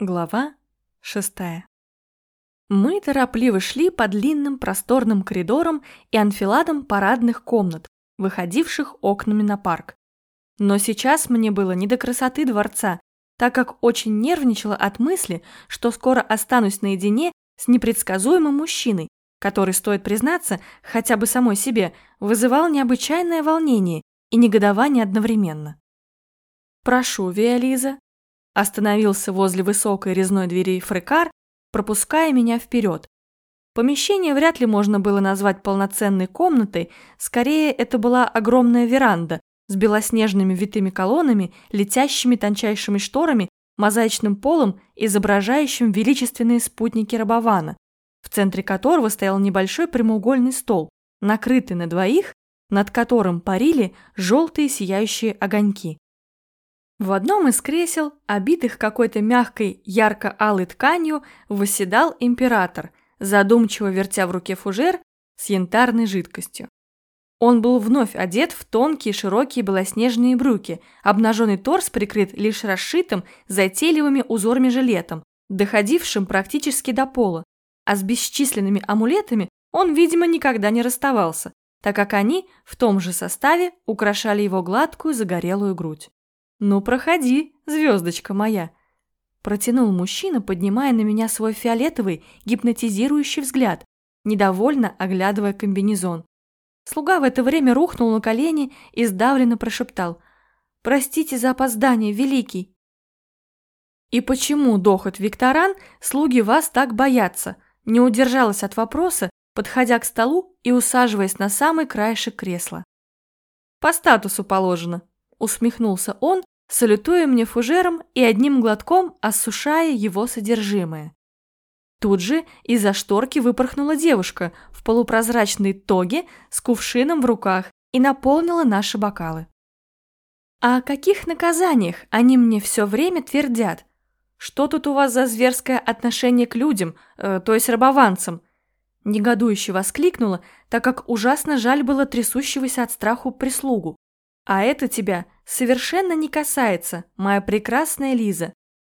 Глава шестая. Мы торопливо шли по длинным просторным коридорам и анфиладам парадных комнат, выходивших окнами на парк. Но сейчас мне было не до красоты дворца, так как очень нервничала от мысли, что скоро останусь наедине с непредсказуемым мужчиной, который, стоит признаться, хотя бы самой себе, вызывал необычайное волнение и негодование одновременно. «Прошу, Виолиза», остановился возле высокой резной двери фрекар, пропуская меня вперед. Помещение вряд ли можно было назвать полноценной комнатой, скорее это была огромная веранда с белоснежными витыми колоннами, летящими тончайшими шторами, мозаичным полом, изображающим величественные спутники Рабавана, в центре которого стоял небольшой прямоугольный стол, накрытый на двоих, над которым парили желтые сияющие огоньки. В одном из кресел, обитых какой-то мягкой ярко-алой тканью, восседал император, задумчиво вертя в руке фужер с янтарной жидкостью. Он был вновь одет в тонкие широкие белоснежные брюки, обнаженный торс прикрыт лишь расшитым затейливыми узорами жилетом, доходившим практически до пола, а с бесчисленными амулетами он, видимо, никогда не расставался, так как они в том же составе украшали его гладкую загорелую грудь. «Ну, проходи, звездочка моя!» Протянул мужчина, поднимая на меня свой фиолетовый, гипнотизирующий взгляд, недовольно оглядывая комбинезон. Слуга в это время рухнул на колени и сдавленно прошептал «Простите за опоздание, великий!» «И почему, дохот Викторан, слуги вас так боятся?» Не удержалась от вопроса, подходя к столу и усаживаясь на самый краешек кресла. «По статусу положено», усмехнулся он, салютуя мне фужером и одним глотком осушая его содержимое. Тут же из-за шторки выпорхнула девушка в полупрозрачной тоге с кувшином в руках и наполнила наши бокалы. «А о каких наказаниях они мне все время твердят? Что тут у вас за зверское отношение к людям, э, то есть рабованцам?» Негодующе воскликнула, так как ужасно жаль было трясущегося от страху прислугу. А это тебя совершенно не касается, моя прекрасная Лиза.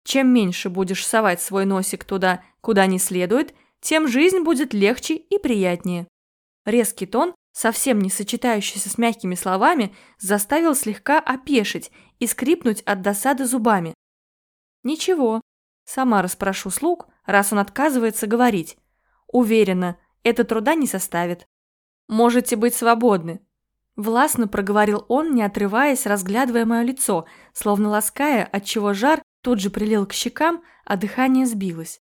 Чем меньше будешь совать свой носик туда, куда не следует, тем жизнь будет легче и приятнее. Резкий тон, совсем не сочетающийся с мягкими словами, заставил слегка опешить и скрипнуть от досады зубами. Ничего, сама расспрошу слуг, раз он отказывается говорить. Уверена, это труда не составит. Можете быть свободны, Властно проговорил он, не отрываясь, разглядывая мое лицо, словно лаская, отчего жар тут же прилил к щекам, а дыхание сбилось.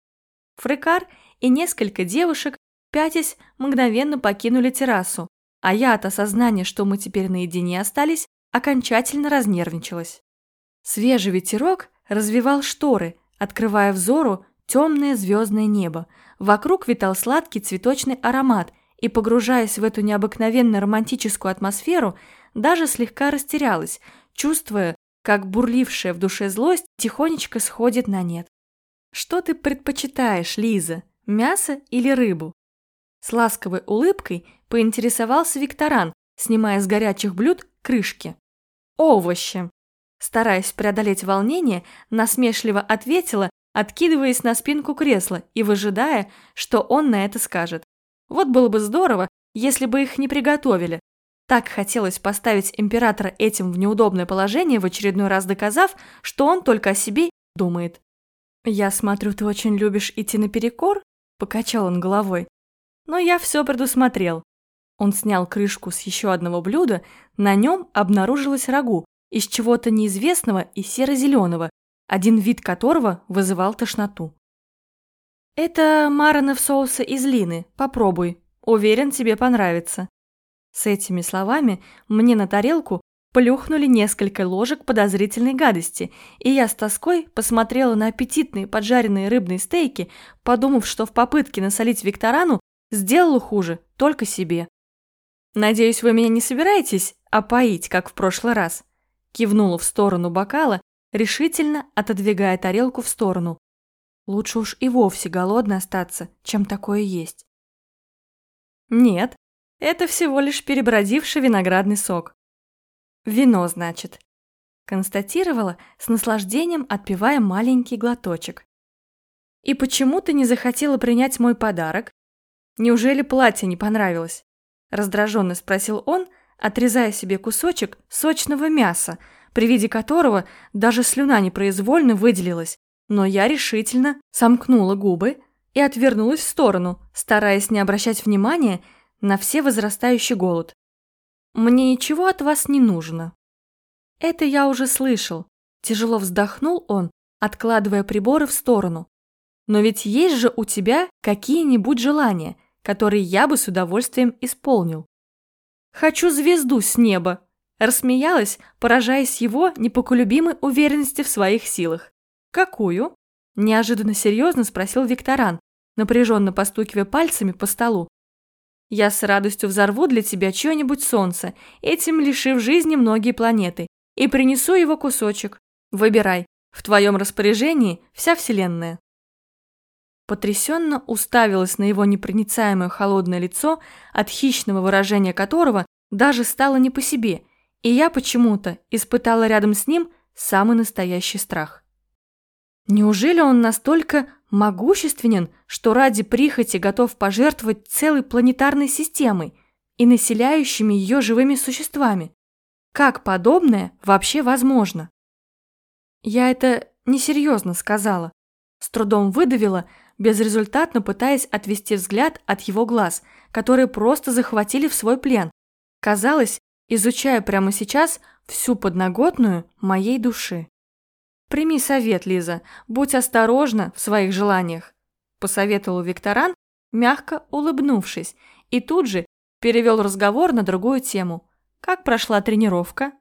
Фрекар и несколько девушек, пятясь, мгновенно покинули террасу, а я от осознания, что мы теперь наедине остались, окончательно разнервничалась. Свежий ветерок развивал шторы, открывая взору темное звездное небо. Вокруг витал сладкий цветочный аромат – и, погружаясь в эту необыкновенно романтическую атмосферу, даже слегка растерялась, чувствуя, как бурлившая в душе злость тихонечко сходит на нет. «Что ты предпочитаешь, Лиза, мясо или рыбу?» С ласковой улыбкой поинтересовался Викторан, снимая с горячих блюд крышки. «Овощи!» Стараясь преодолеть волнение, насмешливо ответила, откидываясь на спинку кресла и выжидая, что он на это скажет. Вот было бы здорово, если бы их не приготовили. Так хотелось поставить императора этим в неудобное положение, в очередной раз доказав, что он только о себе думает. «Я смотрю, ты очень любишь идти наперекор?» – покачал он головой. «Но я все предусмотрел». Он снял крышку с еще одного блюда, на нем обнаружилось рагу из чего-то неизвестного и серо-зеленого, один вид которого вызывал тошноту. «Это маранов соуса из лины. Попробуй. Уверен, тебе понравится». С этими словами мне на тарелку плюхнули несколько ложек подозрительной гадости, и я с тоской посмотрела на аппетитные поджаренные рыбные стейки, подумав, что в попытке насолить Викторану сделала хуже только себе. «Надеюсь, вы меня не собираетесь опоить, как в прошлый раз?» Кивнула в сторону бокала, решительно отодвигая тарелку в сторону. Лучше уж и вовсе голодно остаться, чем такое есть. Нет, это всего лишь перебродивший виноградный сок. Вино, значит. Констатировала, с наслаждением отпивая маленький глоточек. «И почему ты не захотела принять мой подарок? Неужели платье не понравилось?» Раздраженно спросил он, отрезая себе кусочек сочного мяса, при виде которого даже слюна непроизвольно выделилась, но я решительно сомкнула губы и отвернулась в сторону, стараясь не обращать внимания на все возрастающий голод. «Мне ничего от вас не нужно». «Это я уже слышал», – тяжело вздохнул он, откладывая приборы в сторону. «Но ведь есть же у тебя какие-нибудь желания, которые я бы с удовольствием исполнил». «Хочу звезду с неба», – рассмеялась, поражаясь его непоколебимой уверенности в своих силах. «Какую?» – неожиданно серьезно спросил Викторан, напряженно постукивая пальцами по столу. «Я с радостью взорву для тебя чье-нибудь солнце, этим лишив жизни многие планеты, и принесу его кусочек. Выбирай, в твоем распоряжении вся Вселенная». Потрясенно уставилась на его непроницаемое холодное лицо, от хищного выражения которого даже стало не по себе, и я почему-то испытала рядом с ним самый настоящий страх. Неужели он настолько могущественен, что ради прихоти готов пожертвовать целой планетарной системой и населяющими ее живыми существами? Как подобное вообще возможно? Я это несерьезно сказала. С трудом выдавила, безрезультатно пытаясь отвести взгляд от его глаз, которые просто захватили в свой плен. Казалось, изучая прямо сейчас всю подноготную моей души. Прими совет, Лиза, будь осторожна в своих желаниях, посоветовал Викторан, мягко улыбнувшись, и тут же перевел разговор на другую тему. Как прошла тренировка?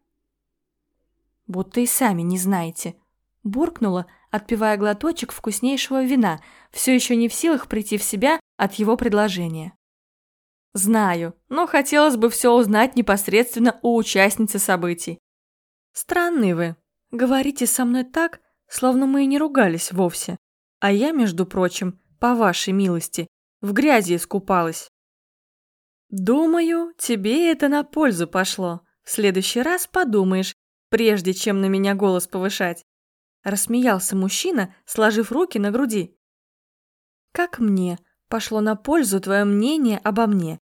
Будто и сами не знаете, буркнула, отпивая глоточек вкуснейшего вина, все еще не в силах прийти в себя от его предложения. Знаю, но хотелось бы все узнать непосредственно у участницы событий. Странный вы, Говорите со мной так, словно мы и не ругались вовсе. А я, между прочим, по вашей милости, в грязи искупалась. Думаю, тебе это на пользу пошло. В следующий раз подумаешь, прежде чем на меня голос повышать. Рассмеялся мужчина, сложив руки на груди. Как мне пошло на пользу твое мнение обо мне?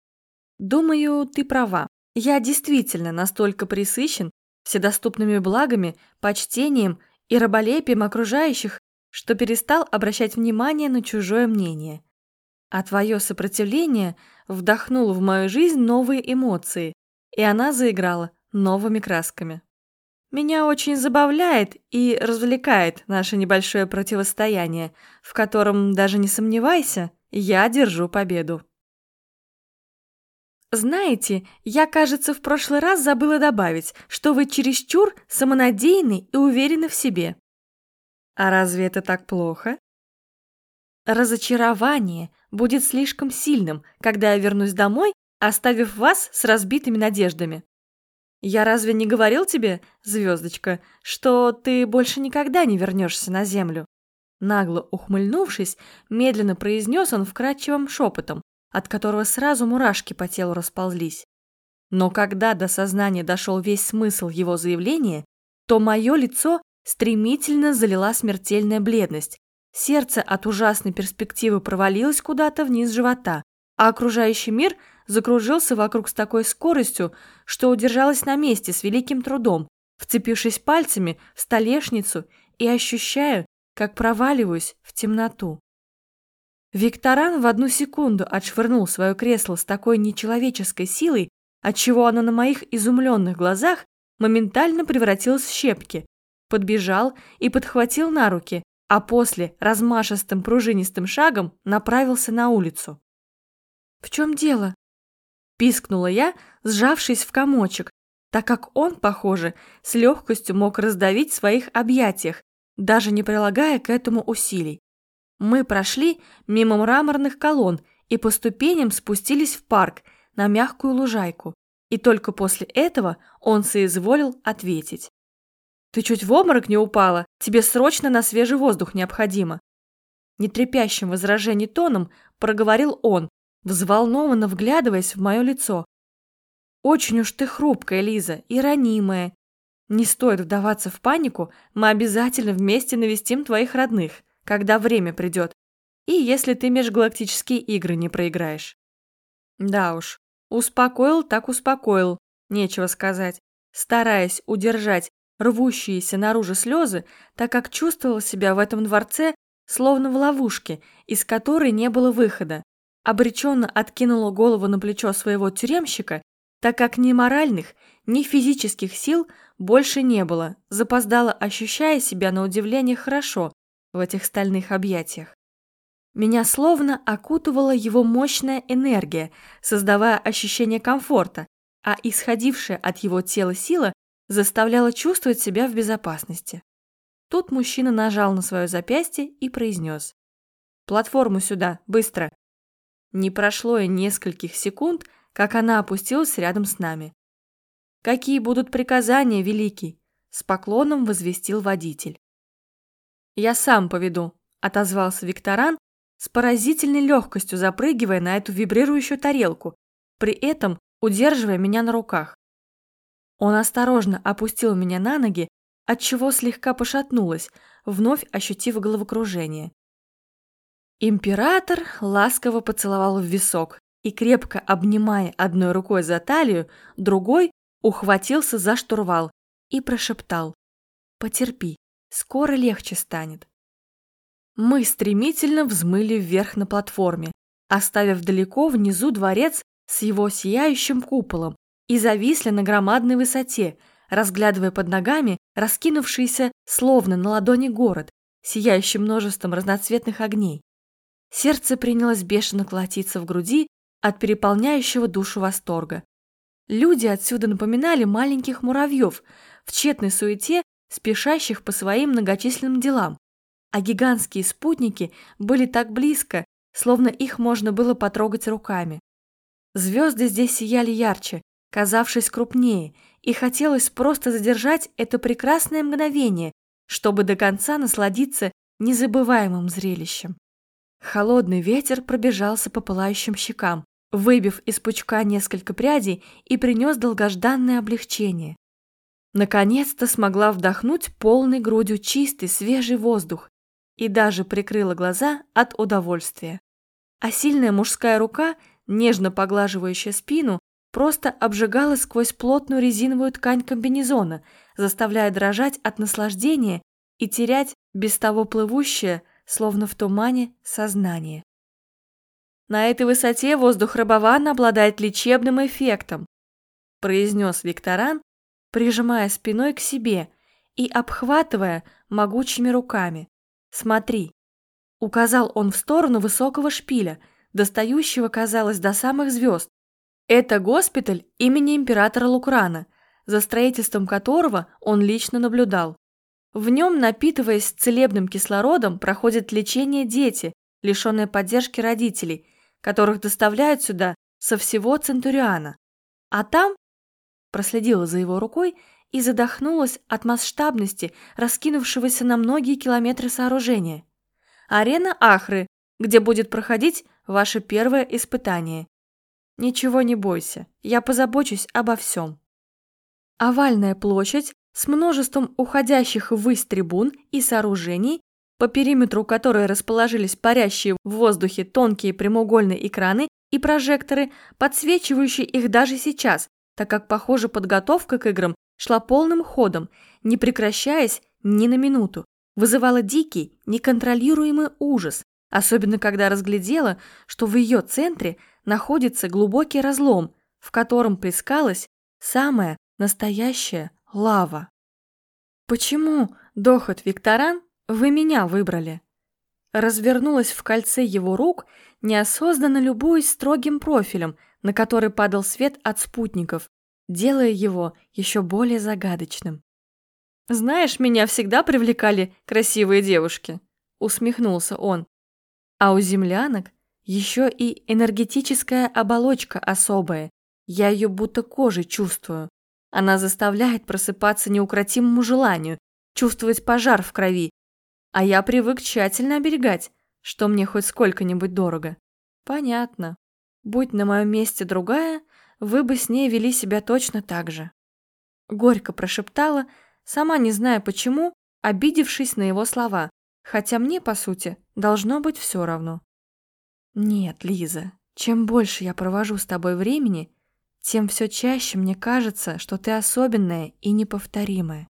Думаю, ты права. Я действительно настолько присыщен, вседоступными благами, почтением и раболепием окружающих, что перестал обращать внимание на чужое мнение. А твое сопротивление вдохнуло в мою жизнь новые эмоции, и она заиграла новыми красками. Меня очень забавляет и развлекает наше небольшое противостояние, в котором, даже не сомневайся, я держу победу. Знаете, я, кажется, в прошлый раз забыла добавить, что вы чересчур самонадеянны и уверены в себе. А разве это так плохо? Разочарование будет слишком сильным, когда я вернусь домой, оставив вас с разбитыми надеждами. Я разве не говорил тебе, звездочка, что ты больше никогда не вернешься на землю? Нагло ухмыльнувшись, медленно произнес он вкрадчивым шепотом, от которого сразу мурашки по телу расползлись. Но когда до сознания дошел весь смысл его заявления, то мое лицо стремительно залила смертельная бледность. Сердце от ужасной перспективы провалилось куда-то вниз живота, а окружающий мир закружился вокруг с такой скоростью, что удержалась на месте с великим трудом, вцепившись пальцами в столешницу и ощущаю, как проваливаюсь в темноту. Викторан в одну секунду отшвырнул свое кресло с такой нечеловеческой силой, отчего оно на моих изумленных глазах моментально превратилось в щепки, подбежал и подхватил на руки, а после размашистым пружинистым шагом направился на улицу. «В чем дело?» – пискнула я, сжавшись в комочек, так как он, похоже, с легкостью мог раздавить в своих объятиях, даже не прилагая к этому усилий. Мы прошли мимо мраморных колонн и по ступеням спустились в парк на мягкую лужайку. И только после этого он соизволил ответить. «Ты чуть в обморок не упала? Тебе срочно на свежий воздух необходимо!» Нетрепящим возражений тоном проговорил он, взволнованно вглядываясь в мое лицо. «Очень уж ты хрупкая, Лиза, и ранимая. Не стоит вдаваться в панику, мы обязательно вместе навестим твоих родных когда время придет. и если ты межгалактические игры не проиграешь. Да уж, успокоил так успокоил, нечего сказать, стараясь удержать рвущиеся наружу слезы, так как чувствовал себя в этом дворце словно в ловушке, из которой не было выхода. Обреченно откинула голову на плечо своего тюремщика, так как ни моральных, ни физических сил больше не было, запоздала, ощущая себя на удивление хорошо в этих стальных объятиях. Меня словно окутывала его мощная энергия, создавая ощущение комфорта, а исходившая от его тела сила заставляла чувствовать себя в безопасности. Тут мужчина нажал на свое запястье и произнес. «Платформу сюда, быстро!» Не прошло и нескольких секунд, как она опустилась рядом с нами. «Какие будут приказания, Великий?» – с поклоном возвестил водитель. «Я сам поведу», – отозвался Викторан, с поразительной легкостью запрыгивая на эту вибрирующую тарелку, при этом удерживая меня на руках. Он осторожно опустил меня на ноги, отчего слегка пошатнулась, вновь ощутив головокружение. Император ласково поцеловал в висок и, крепко обнимая одной рукой за талию, другой ухватился за штурвал и прошептал «Потерпи, скоро легче станет». Мы стремительно взмыли вверх на платформе, оставив далеко внизу дворец с его сияющим куполом и зависли на громадной высоте, разглядывая под ногами раскинувшийся, словно на ладони город, сияющий множеством разноцветных огней. Сердце принялось бешено колотиться в груди от переполняющего душу восторга. Люди отсюда напоминали маленьких муравьев в тщетной суете, спешащих по своим многочисленным делам, а гигантские спутники были так близко, словно их можно было потрогать руками. Звезды здесь сияли ярче, казавшись крупнее, и хотелось просто задержать это прекрасное мгновение, чтобы до конца насладиться незабываемым зрелищем. Холодный ветер пробежался по пылающим щекам, выбив из пучка несколько прядей и принес долгожданное облегчение. Наконец-то смогла вдохнуть полной грудью чистый свежий воздух и даже прикрыла глаза от удовольствия. А сильная мужская рука, нежно поглаживающая спину, просто обжигала сквозь плотную резиновую ткань комбинезона, заставляя дрожать от наслаждения и терять без того плывущее, словно в тумане, сознание. На этой высоте воздух Рабована обладает лечебным эффектом, произнес Викторан, прижимая спиной к себе и обхватывая могучими руками. Смотри, указал он в сторону высокого шпиля, достающего, казалось, до самых звезд. Это госпиталь имени императора Лукрана, за строительством которого он лично наблюдал. В нем, напитываясь целебным кислородом, проходят лечение дети, лишенные поддержки родителей, которых доставляют сюда со всего Центуриана. А там проследила за его рукой и задохнулась от масштабности раскинувшегося на многие километры сооружения. Арена Ахры, где будет проходить ваше первое испытание. Ничего не бойся, я позабочусь обо всем. Овальная площадь с множеством уходящих ввысь трибун и сооружений, по периметру которой расположились парящие в воздухе тонкие прямоугольные экраны и прожекторы, подсвечивающие их даже сейчас, так как, похоже, подготовка к играм шла полным ходом, не прекращаясь ни на минуту, вызывала дикий, неконтролируемый ужас, особенно когда разглядела, что в ее центре находится глубокий разлом, в котором плескалась самая настоящая лава. «Почему, Дохот Викторан, вы меня выбрали?» Развернулась в кольце его рук, неосознанно любуясь строгим профилем, на который падал свет от спутников, делая его еще более загадочным. «Знаешь, меня всегда привлекали красивые девушки», — усмехнулся он. «А у землянок еще и энергетическая оболочка особая, я ее будто кожей чувствую. Она заставляет просыпаться неукротимому желанию, чувствовать пожар в крови. А я привык тщательно оберегать, что мне хоть сколько-нибудь дорого. Понятно. Будь на моем месте другая, вы бы с ней вели себя точно так же. Горько прошептала, сама не зная почему, обидевшись на его слова, хотя мне, по сути, должно быть все равно. Нет, Лиза, чем больше я провожу с тобой времени, тем все чаще мне кажется, что ты особенная и неповторимая.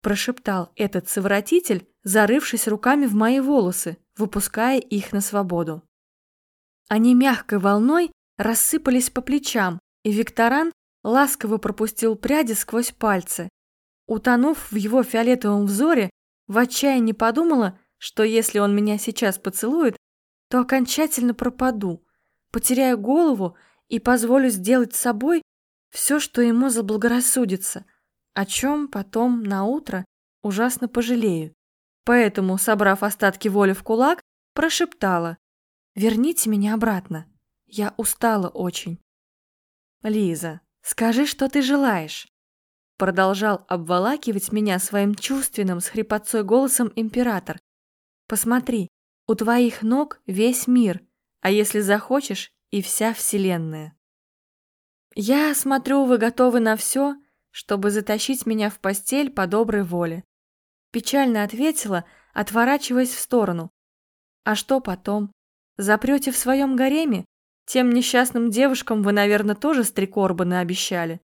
Прошептал этот совратитель, зарывшись руками в мои волосы, выпуская их на свободу. Они мягкой волной рассыпались по плечам, и Викторан ласково пропустил пряди сквозь пальцы. Утонув в его фиолетовом взоре, в отчаянии подумала, что если он меня сейчас поцелует, то окончательно пропаду, потеряю голову и позволю сделать с собой все, что ему заблагорассудится, о чем потом на утро ужасно пожалею. Поэтому, собрав остатки воли в кулак, прошептала «Верните меня обратно. Я устала очень». «Лиза, скажи, что ты желаешь». Продолжал обволакивать меня своим чувственным с хрипотцой голосом император. «Посмотри, у твоих ног весь мир, а если захочешь, и вся вселенная. Я смотрю, вы готовы на все, чтобы затащить меня в постель по доброй воле. Печально ответила, отворачиваясь в сторону. А что потом? Запрете в своем гареме? Тем несчастным девушкам вы, наверное, тоже стрекорбаны обещали.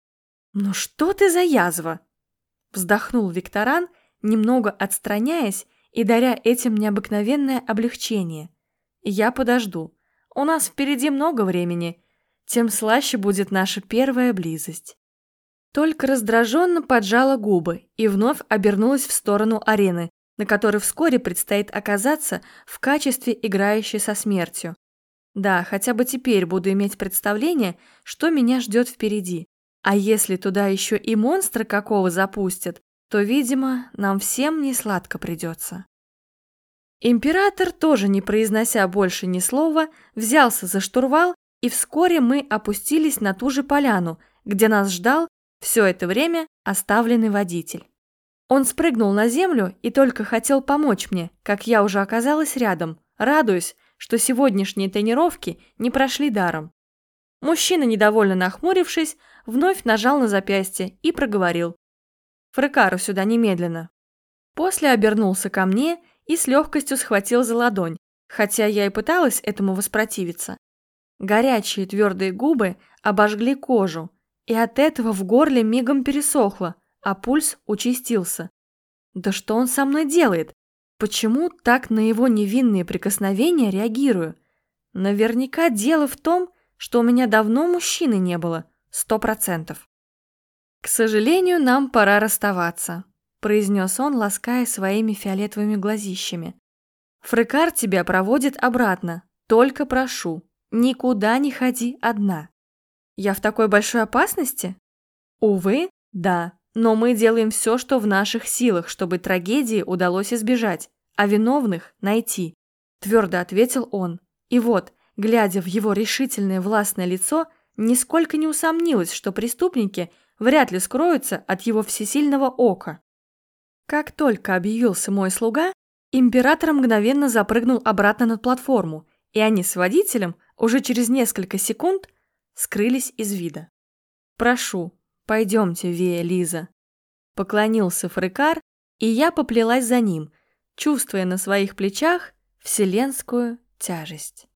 Ну что ты за язва? Вздохнул Викторан, немного отстраняясь и даря этим необыкновенное облегчение. Я подожду. У нас впереди много времени, тем слаще будет наша первая близость. Только раздраженно поджала губы и вновь обернулась в сторону арены, на которой вскоре предстоит оказаться в качестве играющей со смертью. Да, хотя бы теперь буду иметь представление, что меня ждет впереди. А если туда еще и монстра какого запустят, то, видимо, нам всем не сладко придется. Император, тоже не произнося больше ни слова, взялся за штурвал, и вскоре мы опустились на ту же поляну, где нас ждал все это время оставленный водитель. Он спрыгнул на землю и только хотел помочь мне, как я уже оказалась рядом, радуясь, что сегодняшние тренировки не прошли даром. Мужчина, недовольно нахмурившись, вновь нажал на запястье и проговорил. «Фрекару сюда немедленно». После обернулся ко мне и с легкостью схватил за ладонь, хотя я и пыталась этому воспротивиться. Горячие твердые губы обожгли кожу, и от этого в горле мигом пересохло, а пульс участился. Да что он со мной делает? Почему так на его невинные прикосновения реагирую? Наверняка дело в том, что у меня давно мужчины не было, сто процентов. К сожалению, нам пора расставаться произнес он, лаская своими фиолетовыми глазищами. Фрекар тебя проводит обратно. Только прошу, никуда не ходи одна. Я в такой большой опасности? Увы, да. Но мы делаем все, что в наших силах, чтобы трагедии удалось избежать, а виновных найти. Твердо ответил он. И вот, глядя в его решительное властное лицо, нисколько не усомнилась, что преступники вряд ли скроются от его всесильного ока. Как только объявился мой слуга, император мгновенно запрыгнул обратно на платформу, и они с водителем уже через несколько секунд скрылись из вида. «Прошу, пойдемте, Вея Лиза», — поклонился Фрикар, и я поплелась за ним, чувствуя на своих плечах вселенскую тяжесть.